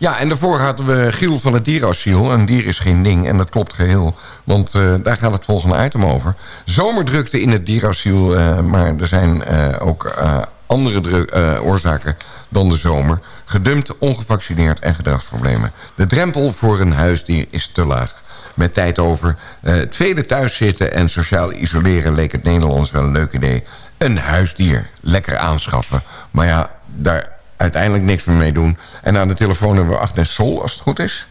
Ja, en daarvoor hadden we Giel van het dierenasiel. Een dier is geen ding en dat klopt geheel. Want uh, daar gaat het volgende item over. Zomerdrukte in het dierasiel. Uh, maar er zijn uh, ook andere oorzaken dan de zomer. Gedumpt, ongevaccineerd en gedragsproblemen. De drempel voor een huisdier is te laag. Met tijd over het vele thuiszitten en sociaal isoleren... leek het Nederlands wel een leuk idee. Een huisdier, lekker aanschaffen. Maar ja, daar uiteindelijk niks meer mee doen. En aan de telefoon hebben we Agnes Sol, als het goed is.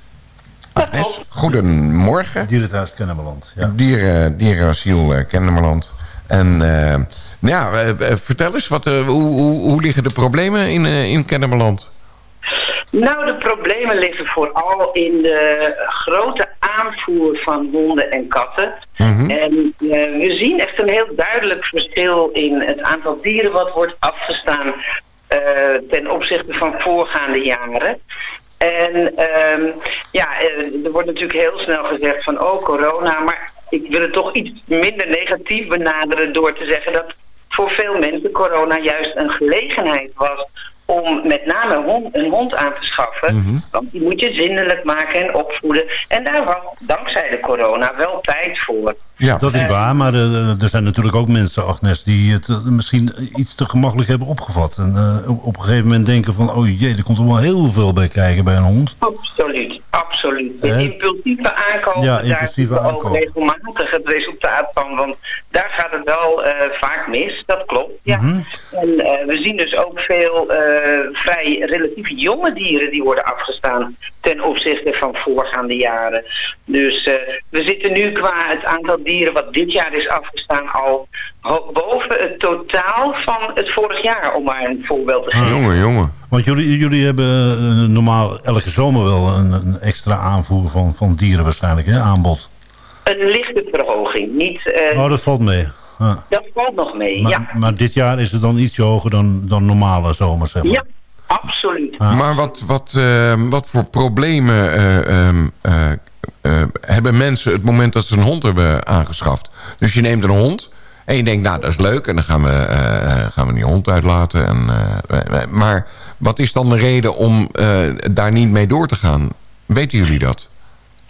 Agnes, goedemorgen. Dierenthuis Kennemerland. Ja. Dieren, dierenasiel uh, Kennemerland. En uh, nou ja, uh, vertel eens, wat, hoe, hoe, hoe, liggen de problemen in, in Kennemerland? Nou, de problemen liggen vooral in de grote aanvoer van honden en katten. Mm -hmm. En we zien echt een heel duidelijk verschil in het aantal dieren wat wordt afgestaan ten opzichte van voorgaande jaren. En um, ja, er wordt natuurlijk heel snel gezegd van oh corona, maar ik wil het toch iets minder negatief benaderen door te zeggen dat voor veel mensen corona juist een gelegenheid was om met name een hond, een hond aan te schaffen. Mm -hmm. Want die moet je zindelijk maken en opvoeden. En daar was dankzij de corona wel tijd voor. Ja, dat is uh, waar. Maar uh, er zijn natuurlijk ook mensen, Agnes... die het uh, misschien iets te gemakkelijk hebben opgevat. En op, op, een gegeven moment denken van... oh jee, er komt er wel heel veel bij kijken bij een hond. Absoluut, absoluut. De impulsieve ja, impulsieve daar is ook regelmatig het resultaat van. Want daar gaat het wel vaak mis, dat klopt. Ja. Mm -hmm. En we zien dus ook veel vrij relatief jonge dieren... die worden afgestaan ten opzichte van voorgaande jaren. Dus we zitten nu qua het aantal dieren wat dit jaar is afgestaan al boven het totaal van het vorig jaar, om maar een voorbeeld te geven. Ah, jongen, jongen. Want jullie, jullie hebben normaal elke zomer wel een, een extra aanvoer van, van dieren waarschijnlijk, hè, aanbod. Een lichte verhoging, niet... Uh, oh, dat valt mee. Ah. Dat valt nog mee, maar, ja. Maar dit jaar is het dan ietsje hoger dan, dan normale zomer, zeg maar. Ja, absoluut. Ah. Maar wat, wat, uh, wat voor problemen uh, um, uh, hebben mensen het moment dat ze een hond hebben aangeschaft. Dus je neemt een hond en je denkt, nou dat is leuk en dan gaan we, uh, gaan we die hond uitlaten. En, uh, maar wat is dan de reden om daar niet mee door te gaan? Weten jullie dat?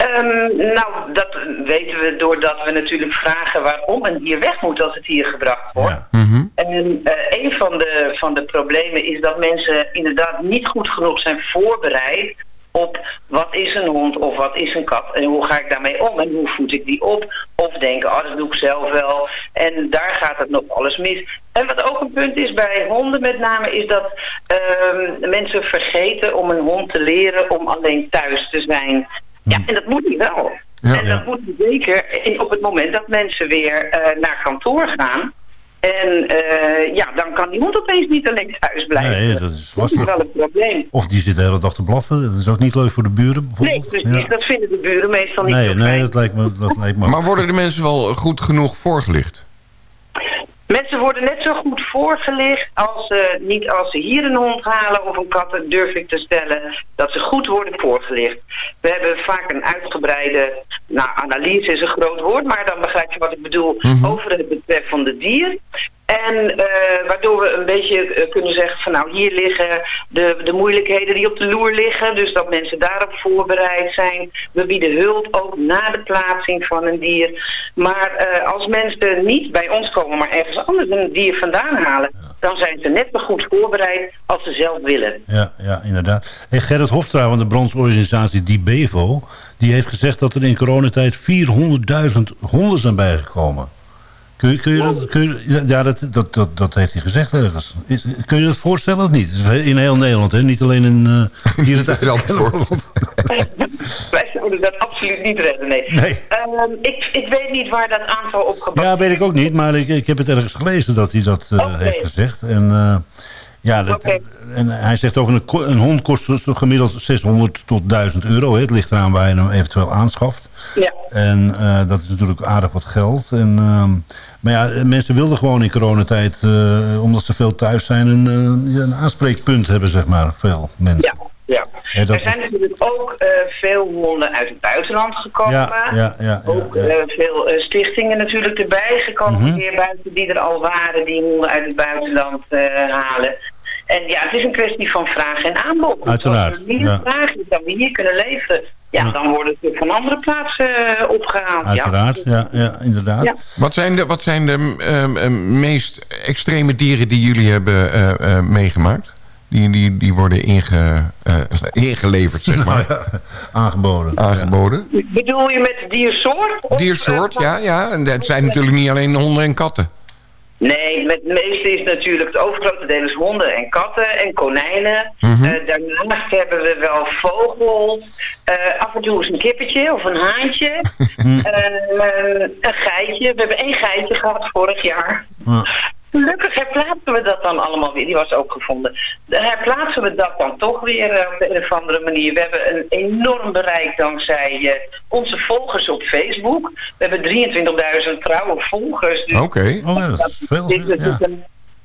Um, nou, dat weten we doordat we natuurlijk vragen waarom een dier weg moet als het hier gebracht wordt. Ja. Mm -hmm. En uh, een van de, van de problemen is dat mensen inderdaad niet goed genoeg zijn voorbereid op wat is een hond of wat is een kat en hoe ga ik daarmee om en hoe voed ik die op. Of denken, oh dat doe ik zelf wel. En daar gaat het nog alles mis. En wat ook een punt is bij honden met name is dat um, mensen vergeten om een hond te leren om alleen thuis te zijn. Ja, en dat moet niet wel. Ja, en dat ja. moet zeker in, op het moment dat mensen weer uh, naar kantoor gaan. En uh, ja, dan kan die hond opeens niet alleen thuis blijven. Nee, dat is lastig. Dat is wel een probleem. Of die zit de hele dag te blaffen. Dat is ook niet leuk voor de buren bijvoorbeeld. Nee, precies. Ja. Dat vinden de buren meestal niet nee, Nee, dat lijkt, me, dat lijkt me Maar worden de mensen wel goed genoeg voorgelicht? Mensen worden net zo goed voorgelicht als ze, niet als ze hier een hond halen of een kat, durf ik te stellen, dat ze goed worden voorgelicht. We hebben vaak een uitgebreide, nou analyse is een groot woord, maar dan begrijp je wat ik bedoel, mm -hmm. over het betreffende dier. En uh, waardoor we een beetje uh, kunnen zeggen van nou hier liggen de, de moeilijkheden die op de loer liggen. Dus dat mensen daarop voorbereid zijn. We bieden hulp ook na de plaatsing van een dier. Maar uh, als mensen niet bij ons komen maar ergens anders een dier vandaan halen. Dan zijn ze net zo goed voorbereid als ze zelf willen. Ja, ja inderdaad. Hey, Gerrit Hofstra van de brandsorganisatie DiBevo. Die heeft gezegd dat er in coronatijd 400.000 honden zijn bijgekomen. Kun je, kun je dat, kun je, ja, dat, dat, dat, dat heeft hij gezegd ergens. Is, kun je dat voorstellen of niet? In heel Nederland, hè? niet alleen in uh, hier het Wij zouden dat absoluut niet redden, nee. nee. Um, ik, ik weet niet waar dat aantal op gebaseerd Ja, weet ik ook niet, maar ik, ik heb het ergens gelezen dat hij dat uh, okay. heeft gezegd. En, uh, ja, dat, okay. en hij zegt ook, een, een hond kost dus gemiddeld 600 tot 1000 euro. Hè? Het ligt eraan waar je hem eventueel aanschaft. Ja. En uh, dat is natuurlijk aardig wat geld. En, uh, maar ja, mensen wilden gewoon in coronatijd, uh, omdat ze veel thuis zijn, een, een aanspreekpunt hebben, zeg maar, veel mensen. Ja. Ja. ja dat... Er zijn natuurlijk ook uh, veel honden uit het buitenland gekomen. Ja, ja, ja, ook uh, veel uh, stichtingen natuurlijk erbij gekomen. Mm -hmm. buiten die er al waren, die honden uit het buitenland halen. En ja, het is een kwestie van vraag en aanbod. Uiteraard. Als er meer ja. vraag is dan we hier kunnen leveren, ja, dan worden ze van andere plaatsen uh, opgehaald. Uiteraard, ja, ja, inderdaad. Wat zijn de, wat zijn de uh, meest extreme dieren die jullie hebben uh, meegemaakt? Die, die, die worden inge, ingeleverd, zeg maar. Nou ja, aangeboden. Aangeboden. Bedoel je met diersoort? Of, diersoort, ja. ja. En dat zijn natuurlijk niet alleen honden en katten. Nee, het meeste is natuurlijk het overgrote deel is honden en katten en konijnen. Mm daarnaast hebben we wel vogels. Uh, af en toe eens een kippetje of een haantje. uh, een geitje. We hebben één geitje gehad vorig jaar. Gelukkig herplaatsen we dat dan allemaal weer. Die was ook gevonden. Herplaatsen we dat dan toch weer uh, op een of andere manier. We hebben een enorm bereik dankzij uh, onze volgers op Facebook. We hebben 23.000 trouwe volgers. Dus Oké. Okay. Oh, dat is veel. Ja.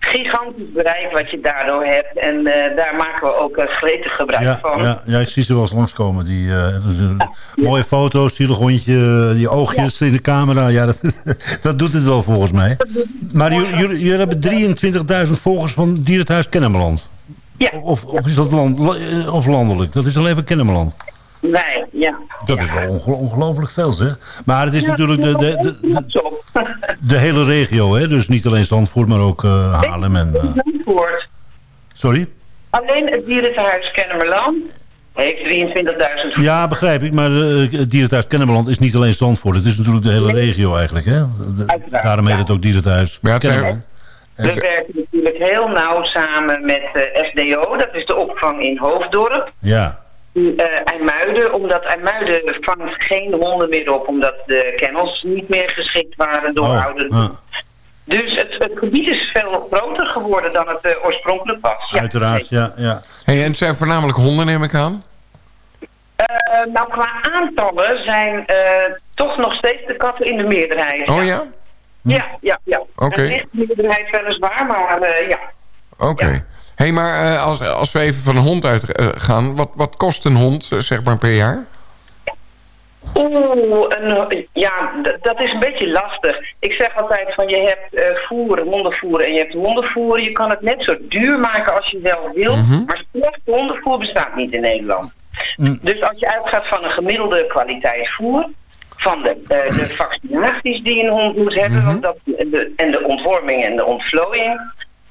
Gigantisch bereik wat je daardoor hebt. En uh, daar maken we ook uh, gretig gebruik ja, van. Ja, ja, ik zie ze wel eens langskomen. Die, uh, ja. Mooie foto's, zielig hondje, die oogjes in de camera. Ja, dat, dat doet het wel volgens mij. Maar jullie, jullie hebben 23.000 volgers van Dierenthuis Kennemerland. Ja. Of, of is dat land, of landelijk? Dat is alleen van Kennemerland. Wij, ja. Dat is wel onge ongelooflijk veel, zeg. Maar het is natuurlijk de, de, de, de, de, hele regio, hè? Dus niet alleen Zandvoort, maar ook uh, Haarlem en... Uh... Zandvoort. Sorry? Alleen het dierenthuis Kennemerland heeft 23.000... Ja, begrijp ik. Maar uh, het dierenthuis Kennemerland is niet alleen Zandvoort. Het is natuurlijk de hele regio eigenlijk, hè? De, daarom heet het ook dierenthuis ja, Kennemerland. We werken natuurlijk heel nauw samen met SDO. Dat is de opvang in Hoofddorp. Ja. Uh, IJmuiden, omdat IJmuiden vangt geen honden meer op, omdat de kennels niet meer geschikt waren door oh, ouderen. uh. Dus het, het, gebied is veel groter geworden dan het uh, oorspronkelijk was. Ja. Uiteraard, ja. ja. Hey, en het zijn voornamelijk honden, neem ik aan? Uh, nou, qua aantallen zijn toch nog steeds de katten in de meerderheid. Oh ja? Ja, ja, ja. Oké. Okay. Een lichte meerderheid weliswaar, maar ja. Oké. Okay. Ja. Hé, hey, maar uh, als, als we even van een hond uitgaan, uh, wat, wat kost een hond, zeg maar, per jaar? Oeh, een, ja, dat is een beetje lastig. Ik zeg altijd van je hebt uh, voer, hondenvoer en je hebt hondenvoer. Je kan het net zo duur maken als je wel wil, mm -hmm. maar slecht hondenvoer bestaat niet in Nederland. Mm. Dus als je uitgaat van een gemiddelde kwaliteit voer, van de, uh, de vaccinaties die een hond moet hebben, mm -hmm. want dat, de, en de ontworming en de ontvlooiing,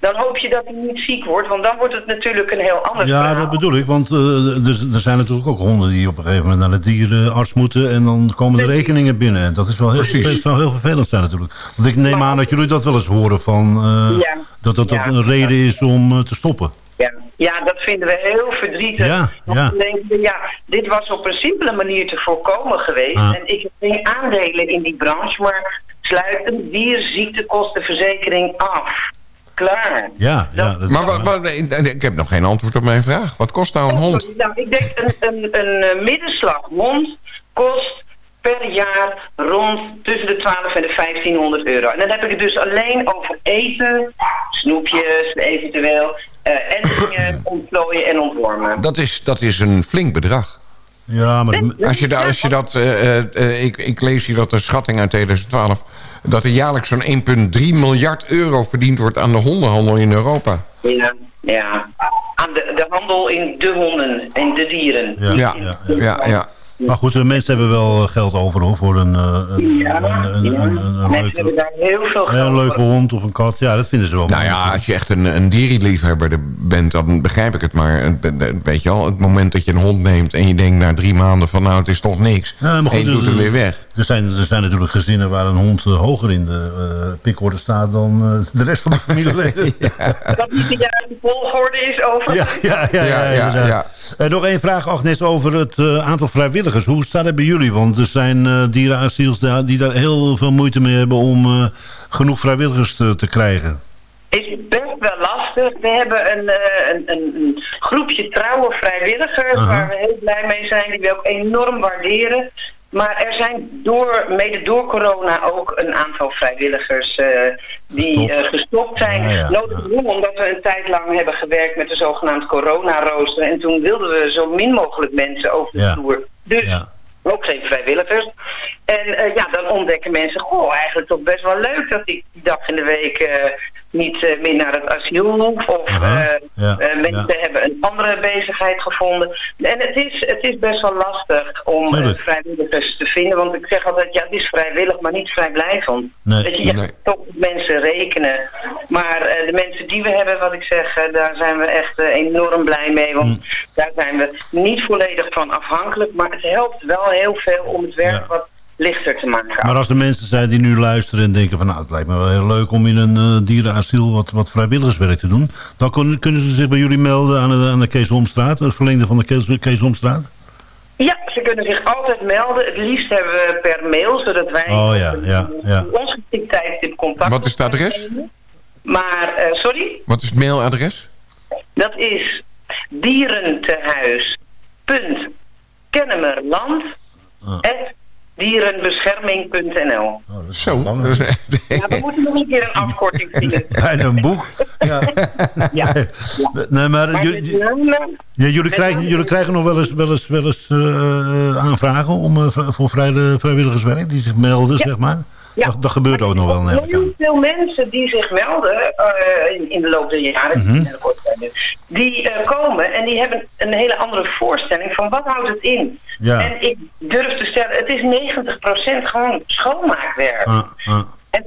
dan hoop je dat hij niet ziek wordt. Want dan wordt het natuurlijk een heel ander Ja, verhaal. dat bedoel ik. Want uh, er, er, zijn natuurlijk ook honden die op een gegeven moment naar de dierenarts moeten. En dan komen de rekeningen binnen. Dat is wel heel, heel vervelend zijn natuurlijk. Want ik neem aan dat jullie dat wel eens horen van... Uh, ja, dat dat ja, een reden is om uh, te stoppen. Ja. ja, dat vinden we heel verdrietig. Ja, Want ja. we denken, ja, dit was op een simpele manier te voorkomen geweest. Ah. En ik heb geen aandelen in die branche, maar sluit een dierziektekostenverzekering af klaar. Ja, ja. Dat maar wat, wat, ik heb nog geen antwoord op mijn vraag. Wat kost nou een hond? Nou, ik denk een, een, een middenslag hond kost per jaar rond tussen de 12 en de 1500 euro. En dan heb ik het dus alleen over eten, snoepjes eventueel, uh, entingen, ontplooien en ontwormen. Dat is, dat is een flink bedrag. Ja, maar... Als je, da, als je dat... Uh, uh, ik, ik lees hier dat de schatting uit 2012 dat er jaarlijks zo'n 1,3 miljard euro verdiend wordt aan de hondenhandel in Europa. Ja, ja. Aan de, de handel in de honden en de dieren. Ja, ja, ja. ja, ja. Maar goed, de mensen hebben wel geld over hoor, voor een, een, ja, een, een, ja. een, een mensen hebben daar heel veel geld een leuke hond of een kat. Ja, dat vinden ze wel. Nou ja, als je echt een, een dierenliefhebber bent, dan begrijp ik het. Maar weet je al, het moment dat je een hond neemt en je denkt na drie maanden van nou, het is toch niks. Ja, maar goed, en je doet hem weer weg. Er zijn, er zijn natuurlijk gezinnen waar een hond uh, hoger in de uh, pikorde staat dan uh, de rest van de familieleden. ja. Dat niet de juiste volgorde is over. Ja, ja, ja. ja, ja, ja, ja. Nog één vraag, Agnes, over het uh, aantal vrijwilligers. Hoe staat het bij jullie? Want er zijn uh, dierenasiels die daar heel veel moeite mee hebben om genoeg vrijwilligers te, te, krijgen. Is best wel lastig. We hebben een, een, een groepje trouwe vrijwilligers -huh. waar we heel blij mee zijn. Die we ook enorm waarderen. Maar er zijn door, mede door corona ook een aantal vrijwilligers uh, die gestopt, uh, gestopt zijn. Ja, ja, Nodig ja. omdat we een tijd lang hebben gewerkt met de zogenaamde corona-rooster. En toen wilden we zo min mogelijk mensen over de vloer. Dus ook geen vrijwilligers. En uh, ja, dan ontdekken mensen, goh, eigenlijk toch best wel leuk dat ik die dag in de week niet uh, meer naar het asiel hoeft. Of ja, uh, mensen ja. hebben een andere bezigheid gevonden. En het is, het is best wel lastig om vrijwilligers te vinden. Want ik zeg altijd, ja, het is vrijwillig, maar niet vrijblijvend. Nee, dat je, nee. toch mensen rekenen. Maar de mensen die we hebben, wat ik zeg, daar zijn we echt enorm blij mee. Want Mm. daar zijn we niet volledig van afhankelijk. Maar het helpt wel heel veel om het werk wat lichter te maken. Maar als er mensen zijn die nu luisteren en denken van... nou, het lijkt me wel heel leuk om in een uh, dierenasiel wat, wat vrijwilligerswerk te doen... dan kunnen, kunnen ze zich bij jullie melden aan de, aan de Kees Omstraat, het verlengde van de Kees, Kees Omstraat? Ja, ze kunnen zich altijd melden. Het liefst hebben we per mail, zodat wij oh, ja, ja, ja. ons tijdstip contact Wat is het adres? Maar, uh, sorry? Wat is het mailadres? Dat is dierentehuis.kennemerland Ah. dierenbescherming.nl Oh, dat is Zo. lang. Ja, we moeten nog een keer een afkorting vinden. Bijna een boek. Ja. Ja. Nee, maar, Maar jullie, ja, jullie, krijgen, jullie krijgen nog wel eens, wel eens, wel eens uh, aanvragen om, uh, voor vrij, vrijwilligerswerk die zich melden, Ja. zeg maar. Ja. Dat, dat gebeurt ook nog wel, neem ik Heel aan. veel mensen die zich melden uh, in, in, de loop der jaren, Mhm. die uh, komen en die hebben een hele andere voorstelling van wat houdt het in. Ja. En ik durf te stellen, het is 90% gewoon schoonmaakwerk. Ah, ah.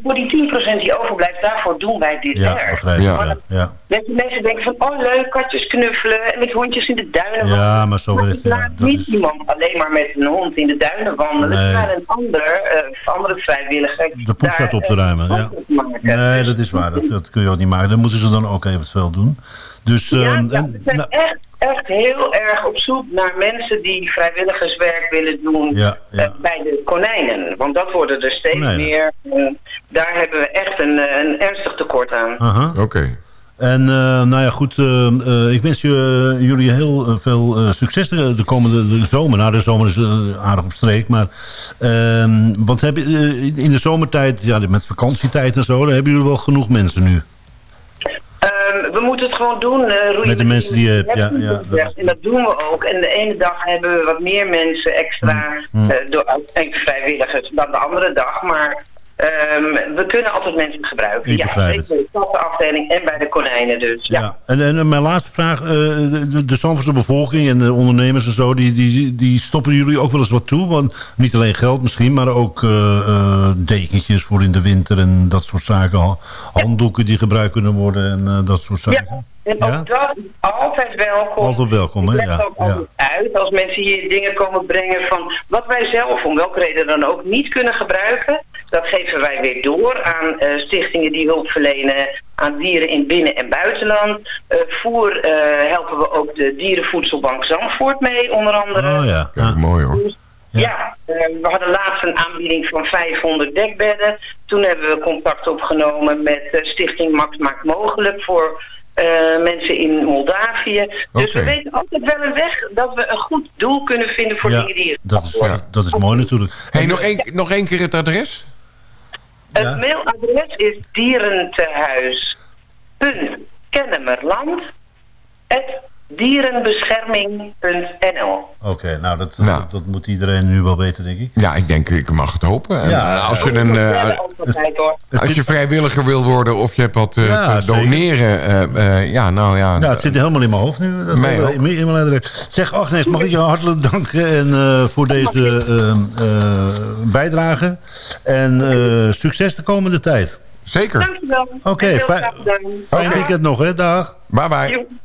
Voor die 10% die overblijft, daarvoor doen wij dit Ja, werk. begrijp ik. Ja. Ja. Ja. Mensen denken van, oh leuk, katjes knuffelen en met hondjes in de duinen Ja, wandelen. maar zo Maar werkt ik het, ja. niet is- iemand alleen maar met een hond in de duinen wandelen. Nee. Maar een ander, uh, andere vrijwilliger. De poes staat op te ruimen, ja. Nee, dat is waar. Dat, dat kun je ook niet maken. Dat moeten ze dan ook eventueel doen. Dus, Ja, ehm, ja, en, we zijn nou, echt, echt heel erg op zoek naar mensen die vrijwilligerswerk willen doen Ja, ja. eh, bij de konijnen. Want dat worden er steeds Konijnen. meer. En daar hebben we echt een, eh, een ernstig tekort aan. aha. Oké. En uh, nou ja, goed. Uh, uh, ik wens je, jullie heel veel succes de, de komende de zomer. Nou, de zomer is aardig op streek. Maar, ehm, want heb je, in de zomertijd, ja, met vakantietijd en zo... dan hebben jullie wel genoeg mensen nu. Um, we moeten het gewoon doen. Uh, Met de mensen die je hebt, ja. ja dat en dat doen we ook. En de ene dag hebben we wat meer mensen extra Mm. uh, door vrijwilligers dan de andere dag. Maar um, we kunnen altijd mensen gebruiken. Ik ja, bij de afdeling en bij de konijnen dus. Ja. ja. En, en, mijn laatste vraag. Uh, de, de, Zandvoortse bevolking en de ondernemers en zo... Die, die, die stoppen jullie ook wel eens wat toe? Want niet alleen geld misschien, maar ook uh, dekentjes voor in de winter... en dat soort zaken. Handdoeken die gebruikt kunnen worden en dat soort zaken. Ja. En ook ja? dat is altijd welkom. Altijd welkom, hè? Ja. ook altijd ja. uit als mensen hier dingen komen brengen van wat wij zelf om welke reden dan ook niet kunnen gebruiken. Dat geven wij weer door aan uh, stichtingen die hulp verlenen aan dieren in binnen- en buitenland. Uh, voer uh, helpen we ook de Dierenvoedselbank Zandvoort mee, onder andere. Oh ja, ja mooi hoor. Dus, ja, ja we hadden laatst een aanbieding van 500 dekbedden. Toen hebben we contact opgenomen met Stichting Max Maakt Mogelijk voor uh, mensen in Moldavië. Dus okay. we weten altijd wel een weg dat we een goed doel kunnen vinden voor ja, dingen die... Dat is, ja. dat is mooi natuurlijk. Hey, nog, één, nog één keer het adres? Het ja. mailadres is dierentehuis.kennemerland dierenbescherming.nl Oké, okay, nou, dat, nou. Dat, dat, moet iedereen nu wel weten, denk ik. Ja, ik denk, ik mag het hopen. En, ja, als, je een, uh, als je vrijwilliger wil worden of je hebt wat uh, ja, te doneren. Uh, ja, nou ja. Ja, het zit helemaal in mijn hoofd nu. Dat Mij ook. In mijn zeg, Agnes, mag ik je hartelijk danken en, uh, voor deze ehm, bijdrage. En succes de komende tijd. Zeker. Dankjewel. Oké, okay, fijn, fijn weekend nog, hè. Dag. Bye bye.